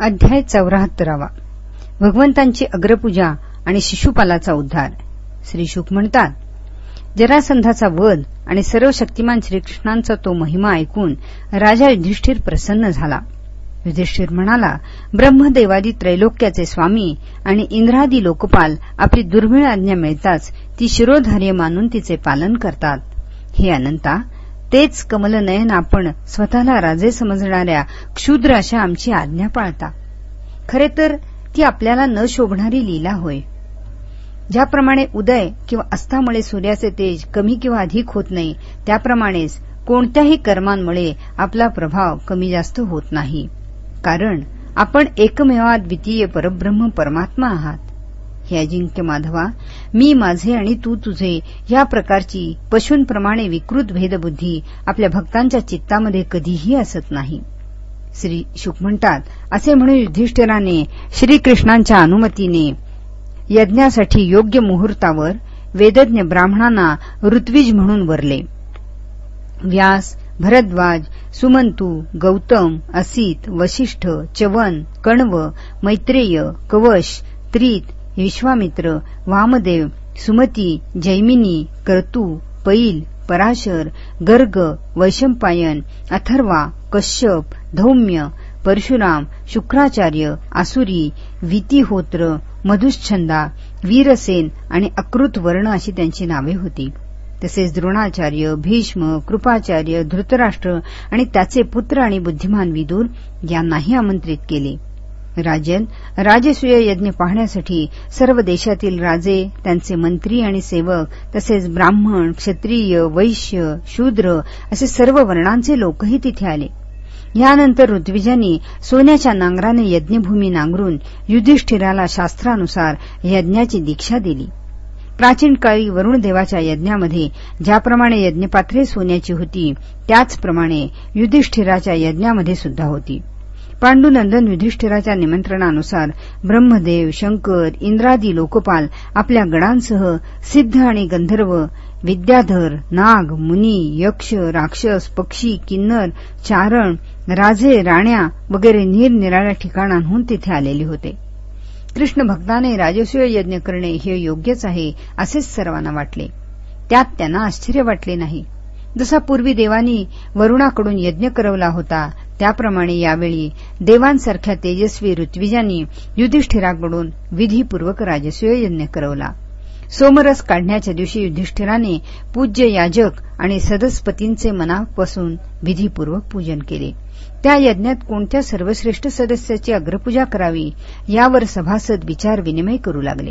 अध्याय चौऱ्याहत्तरावा. भगवंतांची अग्रपूजा आणि शिशुपालाचा उद्धार. श्री शुक म्हणतात जरासंधाचा वध आणि सर्व शक्तिमान श्रीकृष्णांचा तो महिमा ऐकून राजा युधिष्ठिर प्रसन्न झाला. युधिष्ठिर म्हणाला ब्रह्मदेवादी त्रैलोक्याचे स्वामी आणि इंद्रादी लोकपाल आपली दुर्मिळ आज्ञा मिळताच ती शिरोधार्य मानून तिचे पालन करतात. हे अनंता तेच कमलनयन आपण स्वतःला राजे समजणाऱ्या क्षुद्र अशा आमची आज्ञा पाळता. खरे तर ती आपल्याला न शोभणारी लीला होय. ज्याप्रमाणे उदय किंवा अस्तामुळे सूर्याचे तेज कमी किंवा अधिक होत नाही त्याप्रमाणेच कोणत्याही कर्मांमुळे आपला प्रभाव कमी जास्त होत नाही. कारण आपण एकमेवाद्वितीय परब्रह्म परमात्मा आहात. हे अजिंक्य माधवा मी माझे आणि तू तुझे या प्रकारची पशूंप्रमाणे विकृत भेदबुद्धी आपल्या भक्तांच्या चित्तामध्ये कधीही असत नाही. श्री शुक म्हणतात असे म्हणून युधिष्ठिराने श्रीकृष्णांच्या अनुमतीने यज्ञासाठी योग्य मुहूर्तावर वेदज्ञ ब्राह्मणांना ऋत्विज म्हणून वरले. व्यास भरद्वाज सुमंतू गौतम असित वशिष्ठ चवन कण्व मैत्रेय कवश त्रित विश्वामित्र वामदेव सुमती जैमिनी कर्तू पैल पराशर गर्ग वैशंपायन अथर्वा कश्यप धौम्य परशुराम शुक्राचार्य आसुरी वितीहोत्र मधुश्छंदा वीरसेन आणि अकृत वर्ण अशी त्यांची नावे होती. तसेच द्रोणाचार्य भीष्म कृपाचार्य धृतराष्ट्र आणि त्याचे पुत्र आणि बुद्धिमान विदूर यांनाही आमंत्रित केले. राजन राजसूय यज्ञ पाहण्यासाठी सर्व देशातील राजे त्यांचे मंत्री आणि सेवक तसेच ब्राह्मण क्षत्रिय वैश्य शूद्र असे सर्व वर्णांचे लोकही तिथे आले. यानंतर ऋत्विजांनी सोन्याच्या नांगराने यज्ञभूमी नांगरून युधिष्ठिराला शास्त्रानुसार यज्ञाची दीक्षा दिली. प्राचीन काळी वरुण देवाच्या यज्ञामध्ये ज्याप्रमाणे यज्ञपात्रे सोन्याची होती त्याचप्रमाणे युधिष्ठिराच्या यज्ञामध्ये सुद्धा होती. पांडुनंदन युधिष्ठिराच्या निमंत्रणानुसार ब्रह्मदेव शंकर इंद्रादी लोकपाल आपल्या गणांसह सिद्ध आणि गंधर्व विद्याधर नाग मुनी यक्ष राक्षस पक्षी किन्नर चारण राजे राण्या वगैरे निरनिराळ्या ठिकाणांहून तिथे आलेले होते. कृष्ण भक्ताने राजसूय यज्ञ करणे हे योग्यच आहे असेच सर्वांना वाटले. त्यात त्यांना आश्चर्य वाटले नाही. जसा पूर्वी देवानी वरुणाकडून यज्ञ करवला होता त्याप्रमाणे यावेळी देवांसारख्या तेजस्वी ऋत्विजांनी युधिष्ठिराकडून विधीपूर्वक राजसूय यज्ञ करवला. सोमरस काढण्याच्या दिवशी युधिष्ठिराने पूज्य याजक आणि सदस्पतींचे मनापासून विधीपूर्वक पूजन केले. त्या यज्ञात कोणत्या सर्वश्रेष्ठ सदस्याची अग्रपूजा करावी यावर सभासद विचार विनिमय करू लागले.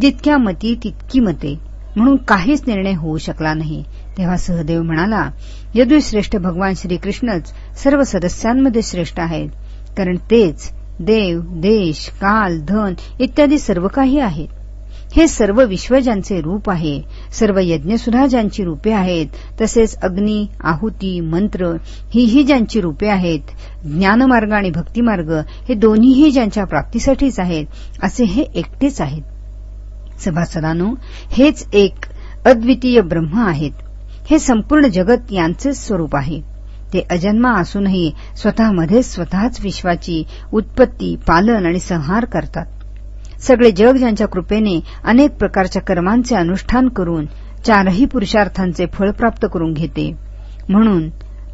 जितक्या मती तितकी मते म्हणून काहीच निर्णय होऊ शकला नाही. तेव्हा सहदेव म्हणाला यदुश्रेष्ठ भगवान श्रीकृष्णच सर्व सदस्यांमध्ये श्रेष्ठ आहेत. कारण तेच देव देश काल धन इत्यादी सर्व काही आहेत. हे सर्व विश्व ज्यांचे रूप आहे. सर्व यज्ञसुद्धा ज्यांची रूपे आहेत तसेच अग्नी आहुती मंत्र हीही ज्यांची रूपे आहेत. ज्ञानमार्ग आणि भक्तिमार्ग हे दोन्हीही ज्यांच्या प्राप्तीसाठीच आहेत असे हे एकटेच आहेत. सभासदानो हेच एक अद्वितीय ब्रह्म आहेत. हे संपूर्ण जगत यांचेच स्वरूप आहे. ते अजन्मा असूनही स्वतःमध्ये स्वतःच विश्वाची उत्पत्ती पालन आणि संहार करतात. सगळे जग ज्यांच्या कृपेने अनेक प्रकारच्या कर्मांचे अनुष्ठान करून चारही पुरुषार्थांचे फळ प्राप्त करून घेते. म्हणून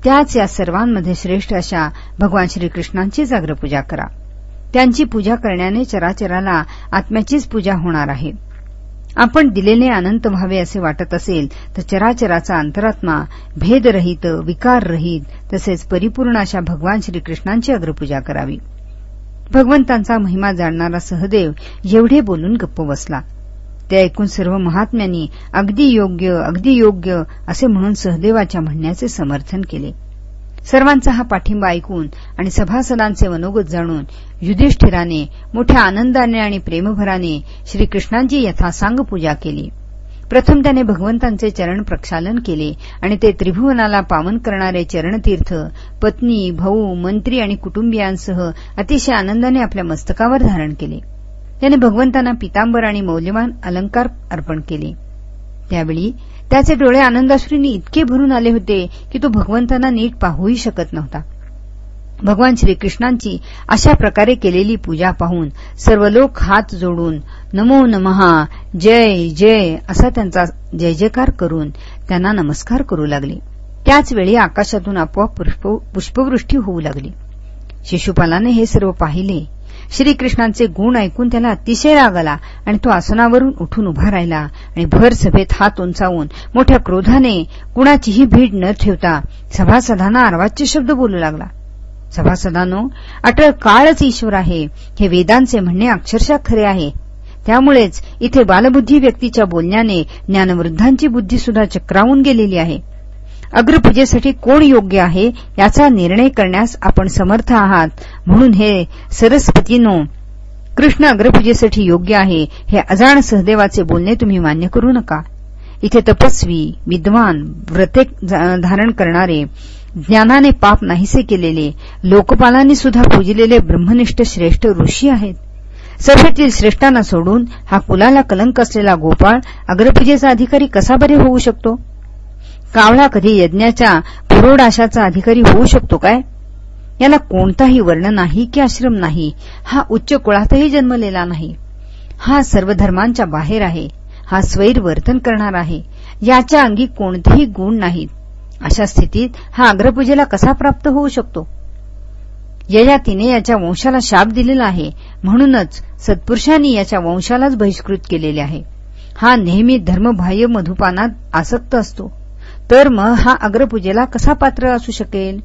त्याच या सर्वांमध्ये श्रेष्ठ अशा भगवान श्रीकृष्णांची जाग्रपूजा करा. त्यांची पूजा करण्याने चराचराला आत्म्याचीच पूजा होणार आहे. आपण दिलेले अनंत व्हावे असे वाटत असेल तर चराचराचा अंतरात्मा भेदरहित विकाररहित तसेच परिपूर्ण अशा भगवान श्रीकृष्णांची अग्रपूजा करावी. भगवंतांचा महिमा जाणणारा सहदेव एवढे बोलून गप्प बसला. ते ऐकून सर्व महात्म्यांनी अगदी योग्य अगदी योग्य असे म्हणून सहदेवाच्या म्हणण्याचे समर्थन केले. सर्वांचा हा पाठिंबा ऐकून आणि सभासदांचे मनोगत जाणून युधिष्ठिराने मोठ्या आनंदाने आणि प्रेमभराने श्रीकृष्णांची यथासांग पूजा केली. प्रथम त्याने भगवंतांचे चरण प्रक्षालन केले आणि ते त्रिभुवनाला पावन करणारे चरणतीर्थ पत्नी भाऊ मंत्री आणि कुटुंबियांसह अतिशय आनंदाने आपल्या मस्तकावर धारण केले. त्याने भगवंतांना पितांबर आणि मौल्यवान अलंकार अर्पण केले. त्यावेळी त्याचे डोळे आनंदाश्रींनी इतके भरून आले होते की तो भगवंतांना नीट पाहूही शकत नव्हता. भगवान श्रीकृष्णांची अशा प्रकारे केलेली पूजा पाहून सर्व लोक हात जोडून नमो नमहा जय जय असा त्यांचा जय जयकार करून त्यांना नमस्कार करू लागले. त्याचवेळी आकाशातून आपोआप पुष्पवृष्टी होऊ लागली. शिशुपालाने हे सर्व पाहिले. श्रीकृष्णांचे गुण ऐकून त्याला अतिशय राग आला आणि तो आसनावरून उठून उभा राहिला आणि भर सभेत हात उंचावून मोठ्या क्रोधाने कुणाचीही भीड न ठेवता सभासदांना अर्वाच्य शब्द बोलू लागला. सभासदांनो अटळ काळच ईश्वर आहे. हे वेदांचे म्हणणे अक्षरशः खरे आहे. त्यामुळेच इथे बालबुद्धी व्यक्तीच्या बोलण्याने ज्ञानवृद्धांची बुद्धी सुद्धा चक्रावून गेलेली आहे. अग्रपूजेसाठी कोण योग्य आहे याचा निर्णय करण्यास आपण समर्थ आहात. म्हणून हे सरस्वतीनो कृष्ण अग्रपूजेसाठी योग्य आहे हे अजाण सहदेवाचे बोलणे तुम्ही मान्य करू नका. इथे तपस्वी विद्वान व्रते धारण करणारे ज्ञानाने पाप नाहीसे केलेले लोकपालांनी सुद्धा पूजलेले ब्रह्मनिष्ठ श्रेष्ठ ऋषी आहेत. सभेतील श्रेष्ठांना सोडून हा कुलाला कलंक असलेला गोपाळ अग्रपूजेचा अधिकारी कसा बरे होऊ शकतो? कावळा कधी यज्ञाच्या पुरोडाशाचा अधिकारी होऊ शकतो काय? याला कोणताही वर्ण नाही की आश्रम नाही. हा उच्च कुळातही जन्मलेला नाही. हा सर्व धर्मांच्या बाहेर आहे. हा स्वैर वर्तन करणार आहे. याच्या अंगी कोणतेही गुण नाहीत. अशा स्थितीत हा अग्रपूजेला कसा प्राप्त होऊ शकतो? ययातीने याच्या वंशाला शाप दिलेला आहे. म्हणूनच सत्पुरुषांनी याच्या वंशालाच बहिष्कृत केलेले आहे. हा नेहमी धर्मबाह्य मधुपानात आसक्त असतो. तर मग हा अग्रपूजेला कसा पात्र असू शकेल?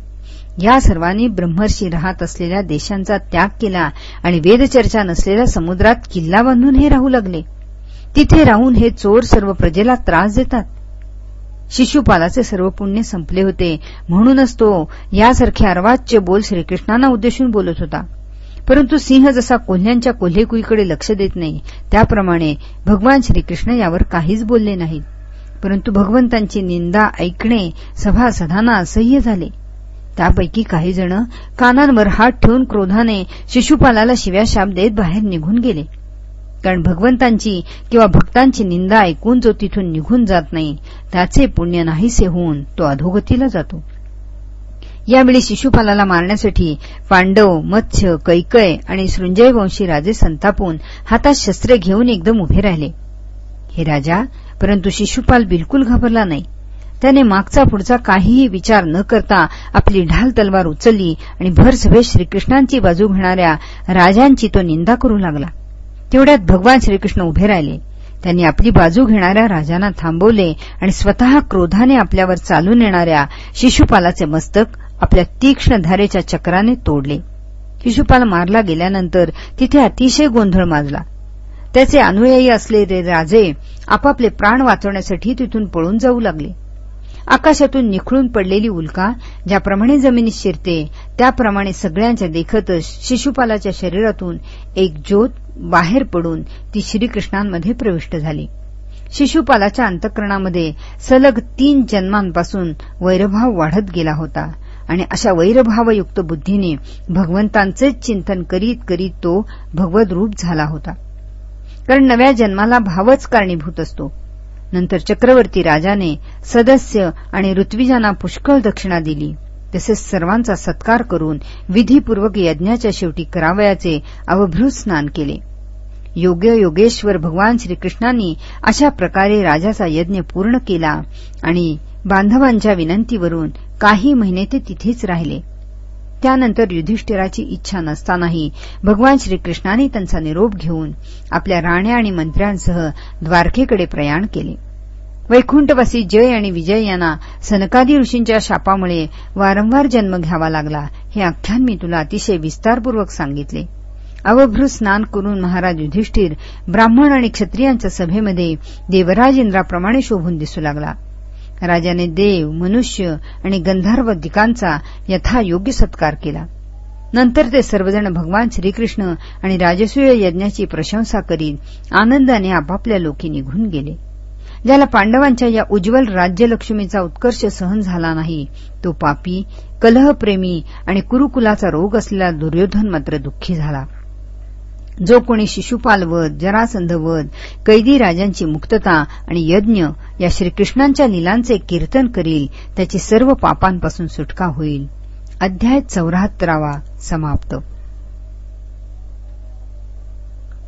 या सर्वांनी ब्रह्मर्षी राहत असलेल्या देशांचा त्याग केला आणि वेदचर्चा नसलेल्या समुद्रात किल्ला बांधून हे राहू लागले. तिथे राहून हे चोर सर्व प्रजेला त्रास देतात. शिशुपालाचे सर्व पुण्य संपले होते. म्हणूनच तो यासारखे अर्वाच्य बोल श्रीकृष्णांना उद्देशून बोलत होता. परंतु सिंह जसा कोल्ह्यांच्या कोल्हेकुईकडे लक्ष देत नाही त्याप्रमाणे भगवान श्रीकृष्ण यावर काहीच बोलले नाहीत. परंतु भगवंतांची निंदा ऐकणे सभासदांना असह्य झाले. त्यापैकी काही जण कानांवर हात ठेवून क्रोधाने शिशुपालाला शिव्या शाप देत बाहेर निघून गेले. कारण भगवंतांची किंवा भक्तांची निंदा ऐकून जो तिथून निघून जात नाही त्याचे पुण्य नाहीसे होऊन तो अधोगतीला जातो. यावेळी शिशुपालाला मारण्यासाठी पांडव मत्स्य कैकय आणि सृंजयवंशी राजे संतापून हातात शस्त्रे घेऊन एकदम उभे राहिले. हे राजा परंतु शिशुपाल बिलकुल घाबरला नाही. त्याने मागचा पुढचा काहीही विचार न करता आपली ढाल तलवार उचलली आणि भरसभेत श्रीकृष्णांची बाजू घेणाऱ्या राजांची तो निंदा करू लागला. तेवढ्यात भगवान श्रीकृष्ण उभे राहिले. त्यांनी आपली बाजू घेणाऱ्या राजांना थांबवले आणि स्वतः क्रोधाने आपल्यावर चालून येणाऱ्या शिशुपालाचे मस्तक आपल्या तीक्ष्ण धारेच्या चक्राने तोडले. शिशुपाल मारला गेल्यानंतर तिथे अतिशय गोंधळ माजला. त्याचे अनुयायी असलेले राजे आपापले प्राण वाचवण्यासाठी तिथून पळून जाऊ लागले. आकाशातून निखळून पडलेली उल्का ज्याप्रमाणे जमिनीत शिरते त्याप्रमाणे सगळ्यांच्या देखतच शिशुपालाच्या शरीरातून एक ज्योत बाहेर पडून ती श्रीकृष्णांमध्ये प्रविष्ट झाली. शिशुपालाच्या अंतकरणामध्ये सलग तीन जन्मांपासून वैरभाव वाढत गेला होता आणि अशा वैरभावयुक्त बुद्धीने भगवंतांचेच चिंतन करीत करीत तो भगवद्रूप रूप झाला होता. कारण नव्या जन्माला भावच कारणीभूत असतो. नंतर चक्रवर्ती राजाने सदस्य आणि ऋत्विजांना पुष्कळ दक्षिणा दिली. तसेच सर्वांचा सत्कार करून विधीपूर्वक यज्ञाच्या शेवटी करावयाचे अवभ्रू स्नान केले. योग्य योगेश्वर भगवान श्रीकृष्णांनी अशा प्रकारे राजाचा यज्ञ पूर्ण केला आणि बांधवांच्या विनंतीवरून काही महिने ते तिथेच राहिले. त्यानंतर युधिष्ठिराची इच्छा नसतानाही भगवान श्रीकृष्णाने त्यांचा निरोप घेऊन आपल्या राण्या आणि मंत्र्यांसह द्वारकेकडे प्रयाण केले. वैकुंठवासी जय आणि विजय यांना सनकादी ऋषींच्या शापामुळे वारंवार जन्म घ्यावा लागला हे आख्यान मी तुला अतिशय विस्तारपूर्वक सांगितले. अवभृत स्नान करून महाराज युधिष्ठिर ब्राह्मण आणि क्षत्रियांच्या सभेमध्ये देवराज इंद्राप्रमाणे शोभून दिसू लागला. राजाने देव मनुष्य आणि गंधर्व दिकांचा यथायोग्य सत्कार केला. नंतर ते सर्वजण भगवान श्रीकृष्ण आणि राजसूय यज्ञाची प्रशंसा करीत आनंदाने आपापल्या लोकी निघून गेले. ज्याला पांडवांच्या या उज्ज्वल राज्यलक्ष्मीचा उत्कर्ष सहन झाला नाही तो पापी कलहप्रेमी आणि कुरुकुलाचा रोग असलेला दुर्योधन मात्र दुःखी झाला. जो कोणी शिशुपालवध जरासंधवध कैदी राजांची मुक्तता आणि यज्ञ या श्रीकृष्णांच्या लीलांचे कीर्तन करील त्याची सर्व पापांपासून सुटका होईल. अध्याय चौऱ्याहत्तरावा समाप्त.